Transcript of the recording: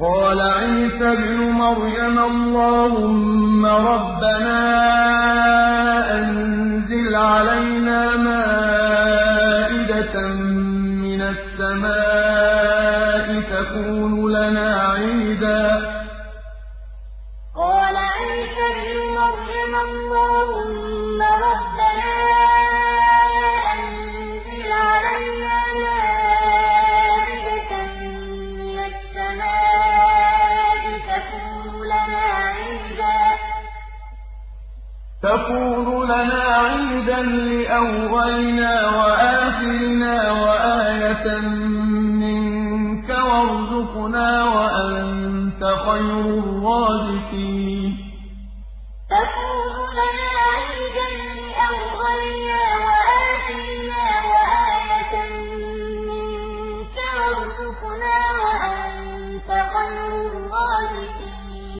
قَالَ عِيسَى ابْنُ مَرْيَمَ اللَّهُمَّ رَبَّنَا أَنزِلْ عَلَيْنَا مَائِدَةً مِّنَ السَّمَاءِ تَكُونُ لَنَا عِيدًا. قَالَ عِيسَى ابْنُ مَرْيَمَ اللَّهُمَّ تَكُونُ لَنَا عِيدًا لِّأَوَّلِنَا وَآخِرِنَا وَآيَةً مِّنكَ ۖ وَارْزُقْنَا وَأَنتَ خَيْرُ الرَّازِقِينَ.